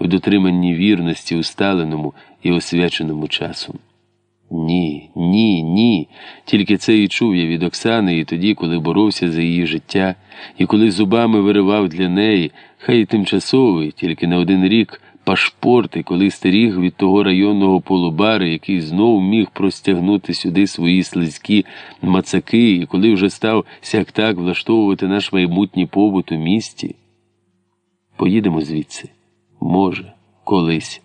в дотриманні вірності усталеному і освяченому часом. Ні, ні, ні. Тільки це і чув я від Оксани і тоді, коли боровся за її життя, і коли зубами виривав для неї, хай і тимчасовий, тільки на один рік пашпорт, і коли стеріг від того районного полубари, який знов міг простягнути сюди свої слизькі мацаки, і коли вже став сяк так влаштовувати наш майбутній побут у місті. Поїдемо звідси. Може, колись.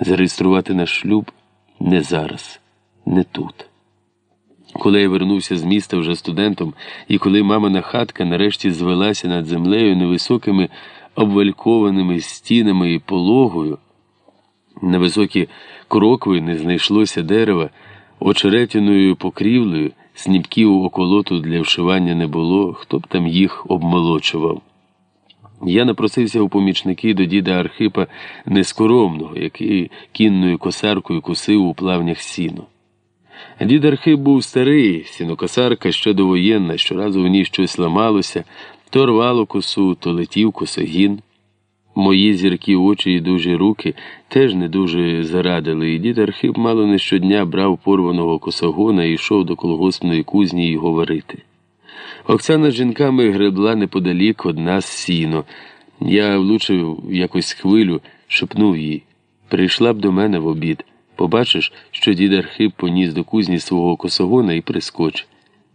Зареєструвати наш шлюб не зараз, не тут. Коли я вернувся з міста вже студентом, і коли мамина хатка нарешті звелася над землею невисокими обвалькованими стінами і пологою, на високі крокви не знайшлося дерева, очеретяною покрівлею, сніпків околоту для вшивання не було, хто б там їх обмолочував. Я напросився у помічники до діда Архипа Нескоромного, який кінною косаркою косив у плавнях сіно. Дід Архип був старий, сінокосарка ще довоєнна, щоразу в ній щось ламалося, то рвало косу, то летів косогін. Мої зіркі очі і дужі руки теж не дуже зарадили, і дід Архип мало не щодня брав порваного косогона і йшов до колгоспної кузні його варити. Оксана з жінками гребла неподалік од нас сіно. Я влучив якось хвилю, шепнув їй. Прийшла б до мене в обід. Побачиш, що дід Архип поніс до кузні свого косогона і прискоч.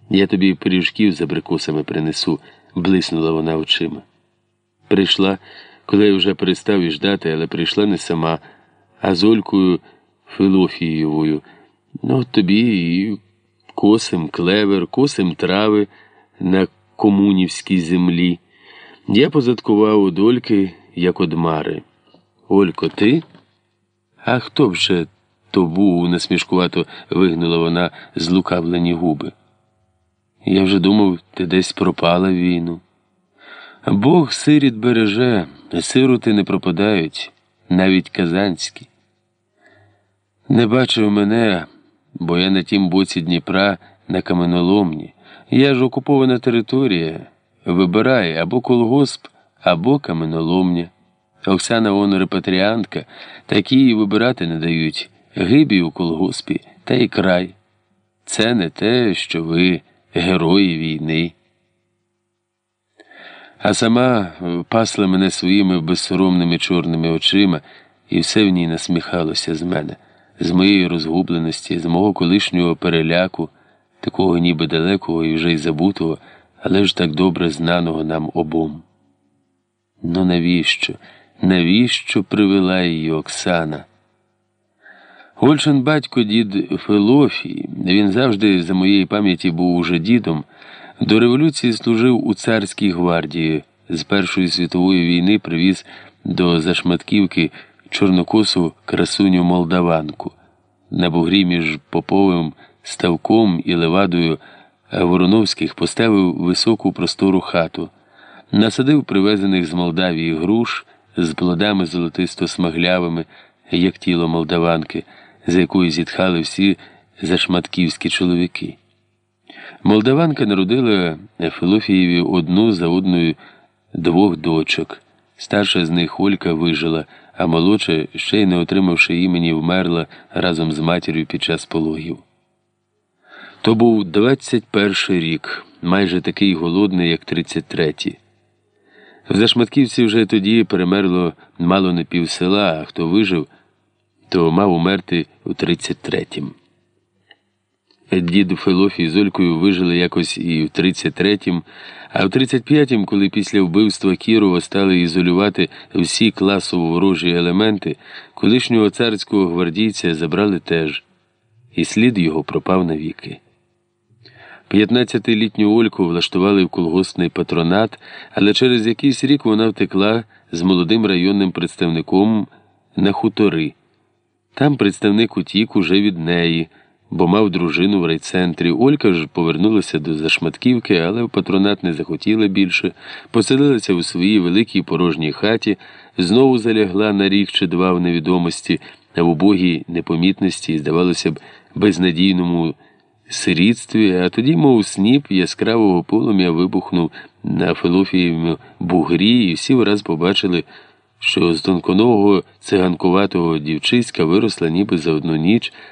Я тобі пиріжків з абрикосами принесу, блиснула вона очима. Прийшла, коли я вже перестав і ждати, але прийшла не сама, а з Олькою Филофієвою. Ну, тобі і косим клевер, косим трави на комунівській землі. Я позадкував од Ольки, як од мари. Олько, ти? А хто б же то був, насмішкувато вигнула вона злукавлені губи. Я вже думав, ти десь пропала в війну. Бог сиріт береже, сироти не пропадають, навіть казанські. Не бачив мене, бо я на тім боці Дніпра на каменоломні. Я ж окупована територія. Вибирай або колгосп, або каменоломня. Оксана он репатріантка, такі її вибирати не дають. Гибі у колгоспі та й край. Це не те, що ви герої війни. А сама пасла мене своїми безсоромними чорними очима, і все в ній насміхалося з мене, з моєї розгубленості, з мого колишнього переляку такого ніби далекого і вже й забутого, але ж так добре знаного нам обом. Ну навіщо? Навіщо привела її Оксана? Ольчин батько дід Филофій, він завжди за моєї пам'яті був уже дідом, до революції служив у царській гвардії, з Першої світової війни привіз до Зашматківки чорнокосу красуню молдаванку. На бугрі між Поповим ставком і левадою Вороновських поставив високу простору хату, насадив привезених з Молдавії груш з плодами золотисто смаглявими, як тіло молдаванки, за якою зітхали всі зашматківські чоловіки. Молдаванка народила Филофієві одну за одною двох дочок. Старша з них Олька вижила, а молодша, ще й не отримавши імені, вмерла разом з матір'ю під час пологів. То був 21 рік, майже такий голодний, як 33-й. В Зашматківці вже тоді перемерло мало не пів села, а хто вижив, то мав умерти у 33-м. Дід Филофій з Олькою вижили якось і в 33-м, а в 35-м, коли після вбивства Кірова стали ізолювати всі класово ворожі елементи, колишнього царського гвардійця забрали теж, і слід його пропав навіки. П'ятнадцятилітню Ольку влаштували в колгоспний патронат, але через якийсь рік вона втекла з молодим районним представником на хутори. Там представник утік уже від неї, бо мав дружину в райцентрі. Олька ж повернулася до Зашматківки, але в патронат не захотіла більше, поселилася у своїй великій порожній хаті, знову залягла на рік чи два в невідомості, в убогій непомітності і, здавалося б, безнадійному сирітстві, а тоді, мов сніп яскравого полум'я вибухнув на Филофієвому бугрі, і всі враз побачили, що з тонконого циганкуватого дівчиська виросла ніби за одну ніч